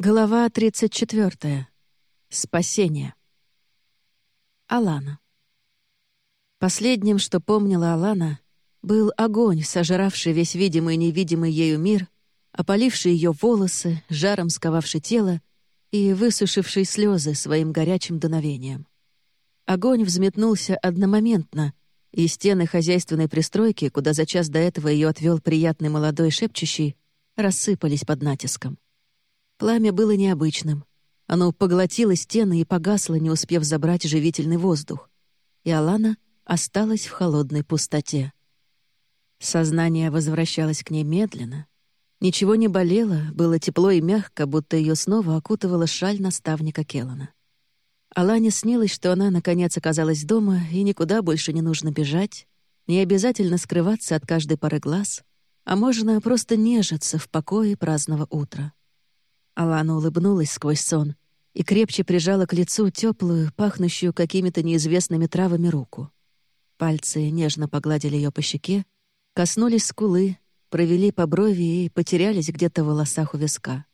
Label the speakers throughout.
Speaker 1: Глава 34. Спасение. Алана. Последним, что помнила Алана, был огонь, сожравший весь видимый и невидимый ею мир, опаливший ее волосы, жаром сковавший тело и высушивший слезы своим горячим дуновением. Огонь взметнулся одномоментно, и стены хозяйственной пристройки, куда за час до этого ее отвел приятный молодой шепчущий, рассыпались под натиском. Пламя было необычным. Оно поглотило стены и погасло, не успев забрать живительный воздух. И Алана осталась в холодной пустоте. Сознание возвращалось к ней медленно. Ничего не болело, было тепло и мягко, будто ее снова окутывала шаль наставника Келлана. Алане снилось, что она, наконец, оказалась дома, и никуда больше не нужно бежать, не обязательно скрываться от каждой пары глаз, а можно просто нежиться в покое праздного утра. Алана улыбнулась сквозь сон и крепче прижала к лицу теплую, пахнущую какими-то неизвестными травами руку. Пальцы нежно погладили ее по щеке, коснулись скулы, провели по брови и потерялись где-то в волосах у виска.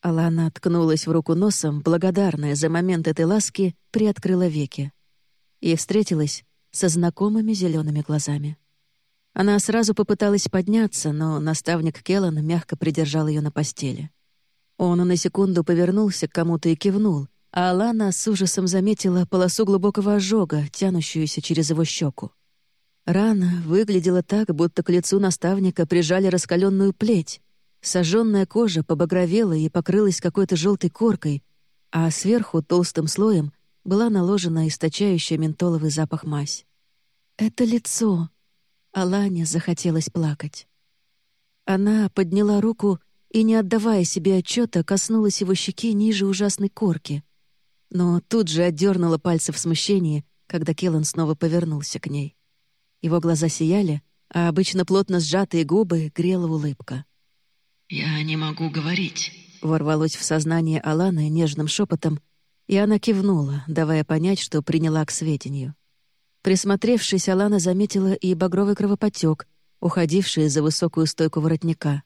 Speaker 1: Алана ткнулась в руку носом, благодарная за момент этой ласки, приоткрыла веки. И встретилась со знакомыми зелеными глазами. Она сразу попыталась подняться, но наставник Келлан мягко придержал ее на постели. Он на секунду повернулся к кому-то и кивнул, а Алана с ужасом заметила полосу глубокого ожога, тянущуюся через его щеку. Рана выглядела так, будто к лицу наставника прижали раскаленную плеть. Сожженная кожа побагровела и покрылась какой-то желтой коркой, а сверху толстым слоем была наложена источающая ментоловый запах мазь. «Это лицо!» Алане захотелось плакать. Она подняла руку и, не отдавая себе отчета, коснулась его щеки ниже ужасной корки. Но тут же отдернула пальцы в смущении, когда Келлан снова повернулся к ней. Его глаза сияли, а обычно плотно сжатые губы грела улыбка.
Speaker 2: «Я не могу говорить», —
Speaker 1: ворвалось в сознание Аланы нежным шепотом, и она кивнула, давая понять, что приняла к сведению. Присмотревшись, Алана заметила и багровый кровопотек, уходивший за высокую стойку воротника.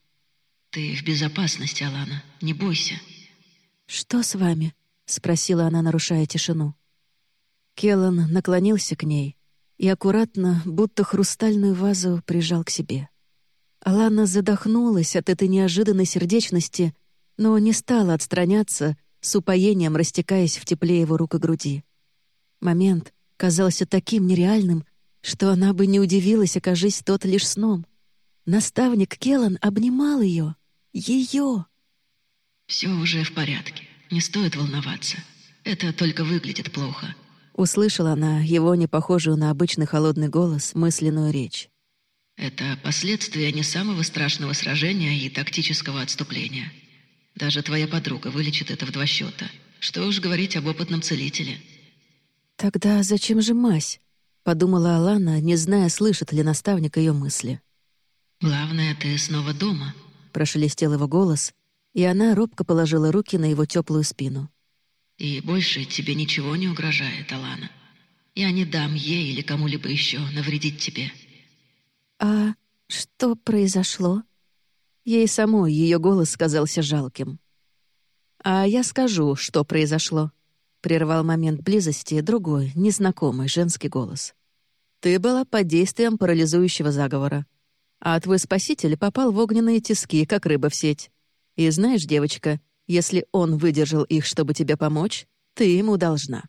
Speaker 2: «Ты в безопасности, Алана. Не бойся».
Speaker 1: «Что с вами?» — спросила она, нарушая тишину. Келлан наклонился к ней и аккуратно, будто хрустальную вазу, прижал к себе. Алана задохнулась от этой неожиданной сердечности, но не стала отстраняться, с упоением растекаясь в тепле его рук и груди. Момент казался таким нереальным, что она бы не удивилась, окажись тот лишь сном. Наставник Келлан обнимал ее. Ее!
Speaker 2: «Все уже в порядке. Не стоит волноваться. Это только выглядит плохо».
Speaker 1: Услышала она его не похожую на обычный холодный голос мысленную речь.
Speaker 2: «Это последствия не самого страшного сражения и тактического отступления. Даже твоя подруга вылечит это в два счета. Что уж говорить об опытном целителе».
Speaker 1: «Тогда зачем же мазь?» — подумала Алана, не зная, слышит ли наставник ее мысли.
Speaker 2: «Главное, ты снова дома», —
Speaker 1: прошелестел его голос, и она робко положила руки на его теплую спину.
Speaker 2: «И больше тебе ничего не угрожает, Алана. Я не дам ей или кому-либо еще навредить тебе».
Speaker 1: «А что произошло?» Ей самой ее голос казался жалким. «А я скажу, что произошло», — прервал момент близости другой, незнакомый женский голос. «Ты была под действием парализующего заговора а твой спаситель попал в огненные тиски, как рыба в сеть. И знаешь, девочка, если он выдержал их, чтобы тебе помочь, ты ему должна».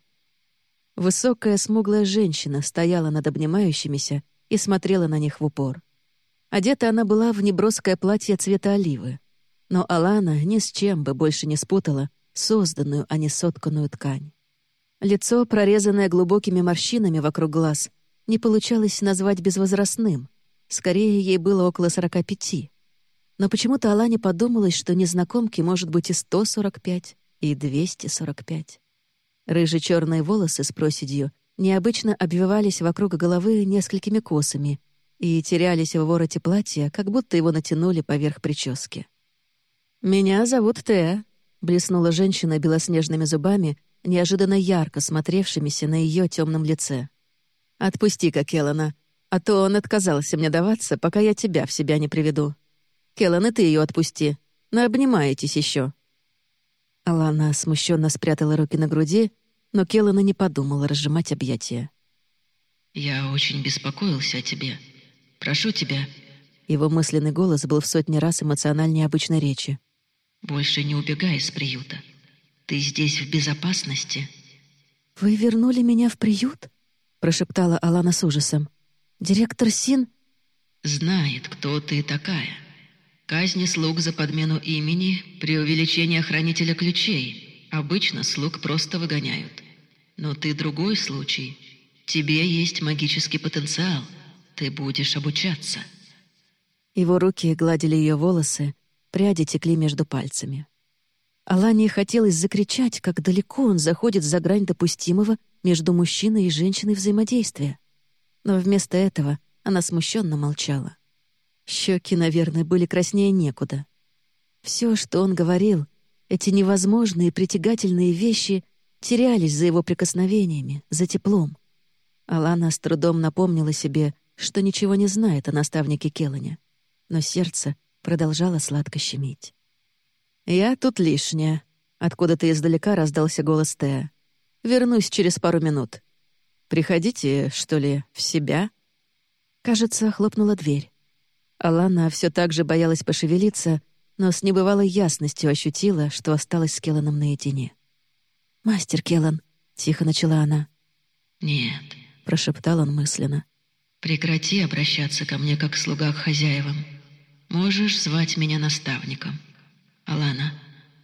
Speaker 1: Высокая смуглая женщина стояла над обнимающимися и смотрела на них в упор. Одета она была в неброское платье цвета оливы, но Алана ни с чем бы больше не спутала созданную, а не сотканную ткань. Лицо, прорезанное глубокими морщинами вокруг глаз, не получалось назвать безвозрастным — Скорее, ей было около 45. Но почему-то Алане подумалось, что незнакомке может быть и 145, и 245. Рыжие черные волосы с проседью необычно обвивались вокруг головы несколькими косами и терялись в вороте платья, как будто его натянули поверх прически. «Меня зовут Теа», — блеснула женщина белоснежными зубами, неожиданно ярко смотревшимися на ее темном лице. «Отпусти-ка, Келлана, а то он отказался мне даваться, пока я тебя в себя не приведу. Келлан, и ты ее отпусти. Наобнимаетесь еще. Алана смущенно спрятала руки на груди, но Келлана не подумала разжимать объятия.
Speaker 2: «Я очень беспокоился о тебе. Прошу тебя».
Speaker 1: Его мысленный голос был в сотни раз эмоциональнее обычной речи.
Speaker 2: «Больше не убегай из приюта. Ты здесь в безопасности».
Speaker 1: «Вы вернули меня в приют?» — прошептала Алана с ужасом. «Директор Син...»
Speaker 2: «Знает, кто ты такая. Казни слуг за подмену имени, при увеличении хранителя ключей. Обычно слуг просто выгоняют. Но ты другой случай. Тебе есть магический потенциал. Ты будешь обучаться».
Speaker 1: Его руки гладили ее волосы, пряди текли между пальцами. Алане хотелось закричать, как далеко он заходит за грань допустимого между мужчиной и женщиной взаимодействия. Но вместо этого она смущенно молчала. Щеки, наверное, были краснее некуда. Все, что он говорил, эти невозможные притягательные вещи терялись за его прикосновениями, за теплом. Алана с трудом напомнила себе, что ничего не знает о наставнике Келлане, но сердце продолжало сладко щемить. «Я тут лишняя», — откуда-то издалека раздался голос Теа. «Вернусь через пару минут. Приходите, что ли, в себя?» Кажется, хлопнула дверь. Алана все так же боялась пошевелиться, но с небывалой ясностью ощутила, что осталась с Келланом наедине. «Мастер Келлан», — тихо начала она.
Speaker 2: «Нет», —
Speaker 1: прошептал он мысленно.
Speaker 2: «Прекрати обращаться ко мне как слуга к хозяевам. Можешь звать меня наставником». «Алана,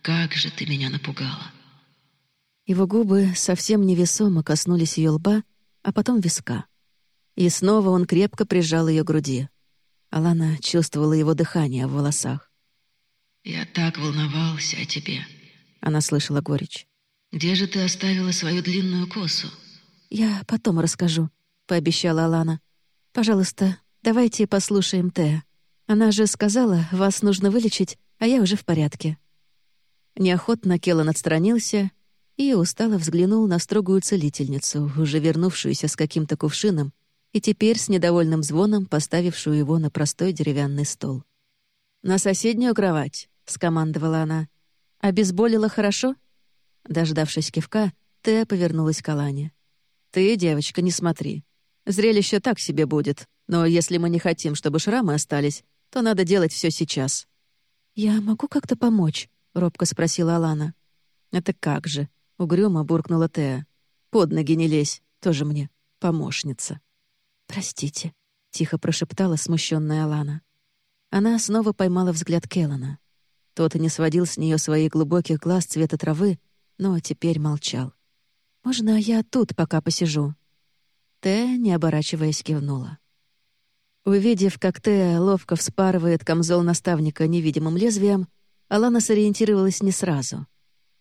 Speaker 2: как же ты меня напугала!»
Speaker 1: Его губы совсем невесомо коснулись ее лба, а потом виска. И снова он крепко прижал ее к груди. Алана чувствовала его дыхание в волосах.
Speaker 2: «Я так волновался о тебе», —
Speaker 1: она слышала горечь.
Speaker 2: «Где же ты оставила свою длинную косу?»
Speaker 1: «Я потом расскажу», — пообещала Алана. «Пожалуйста, давайте послушаем Теа. Она же сказала, вас нужно вылечить, а я уже в порядке». Неохотно Келлан отстранился и устало взглянул на строгую целительницу, уже вернувшуюся с каким-то кувшином и теперь с недовольным звоном поставившую его на простой деревянный стол. «На соседнюю кровать», — скомандовала она. «Обезболила хорошо?» Дождавшись кивка, Тея повернулась к Алане. «Ты, девочка, не смотри. Зрелище так себе будет, но если мы не хотим, чтобы шрамы остались, то надо делать все сейчас. «Я могу как-то помочь?» — робко спросила Алана. «Это как же?» — угрюмо буркнула Теа. «Под ноги не лезь, тоже мне помощница». «Простите», — тихо прошептала смущенная Алана. Она снова поймала взгляд Келлана. Тот и не сводил с нее своих глубоких глаз цвета травы, но теперь молчал. «Можно я тут пока посижу?» Теа, не оборачиваясь, кивнула. Увидев, как Тея ловко вспарывает камзол наставника невидимым лезвием, Алана сориентировалась не сразу.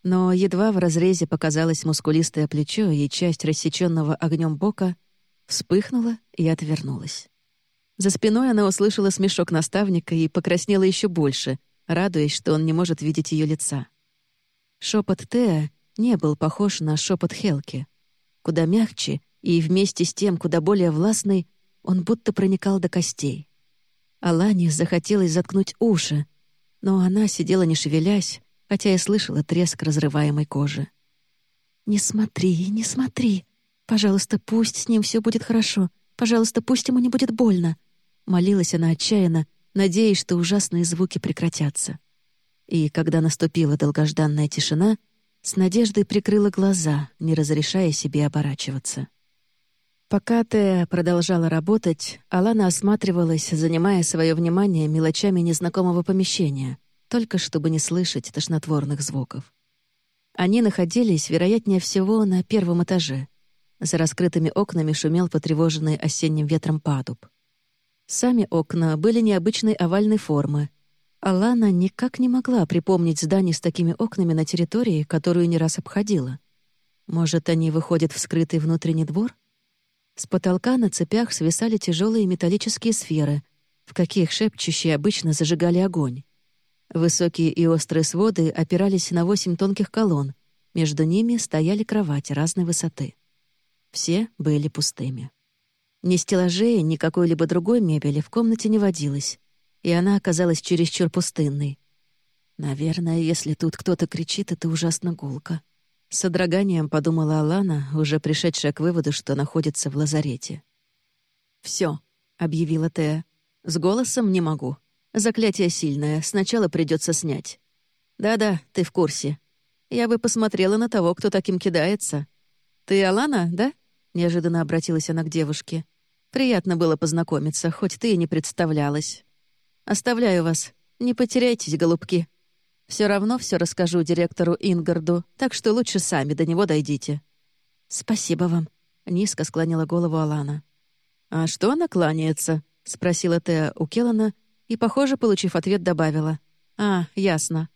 Speaker 1: Но едва в разрезе показалось мускулистое плечо и часть рассеченного огнем бока, вспыхнула и отвернулась. За спиной она услышала смешок наставника и покраснела еще больше, радуясь, что он не может видеть ее лица. Шепот Теа не был похож на шепот Хелки. Куда мягче и вместе с тем куда более властный он будто проникал до костей. Алане захотелось заткнуть уши, но она сидела не шевелясь, хотя и слышала треск разрываемой кожи. «Не смотри, не смотри. Пожалуйста, пусть с ним все будет хорошо. Пожалуйста, пусть ему не будет больно». Молилась она отчаянно, надеясь, что ужасные звуки прекратятся. И когда наступила долгожданная тишина, с надеждой прикрыла глаза, не разрешая себе оборачиваться. Пока Тея продолжала работать, Алана осматривалась, занимая свое внимание мелочами незнакомого помещения, только чтобы не слышать тошнотворных звуков. Они находились, вероятнее всего, на первом этаже. За раскрытыми окнами шумел потревоженный осенним ветром падуб. Сами окна были необычной овальной формы. Алана никак не могла припомнить здание с такими окнами на территории, которую не раз обходила. Может, они выходят в скрытый внутренний двор? С потолка на цепях свисали тяжелые металлические сферы, в каких шепчущие обычно зажигали огонь. Высокие и острые своды опирались на восемь тонких колонн, между ними стояли кровати разной высоты. Все были пустыми. Ни стеллажей, ни какой-либо другой мебели в комнате не водилось, и она оказалась чересчур пустынной. Наверное, если тут кто-то кричит, это ужасно гулко. С содроганием подумала Алана, уже пришедшая к выводу, что находится в лазарете. Все, объявила Тея. «С голосом не могу. Заклятие сильное, сначала придется снять». «Да-да, ты в курсе. Я бы посмотрела на того, кто таким кидается. Ты Алана, да?» Неожиданно обратилась она к девушке. «Приятно было познакомиться, хоть ты и не представлялась. Оставляю вас. Не потеряйтесь, голубки. Все равно все расскажу директору Ингарду, так что лучше сами до него дойдите». «Спасибо вам», — низко склонила голову Алана. «А что она кланяется?» — спросила Теа у Келлана и, похоже, получив ответ, добавила. «А, ясно.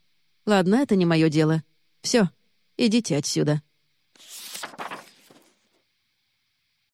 Speaker 1: Ладно, это не мое дело. Все, идите отсюда».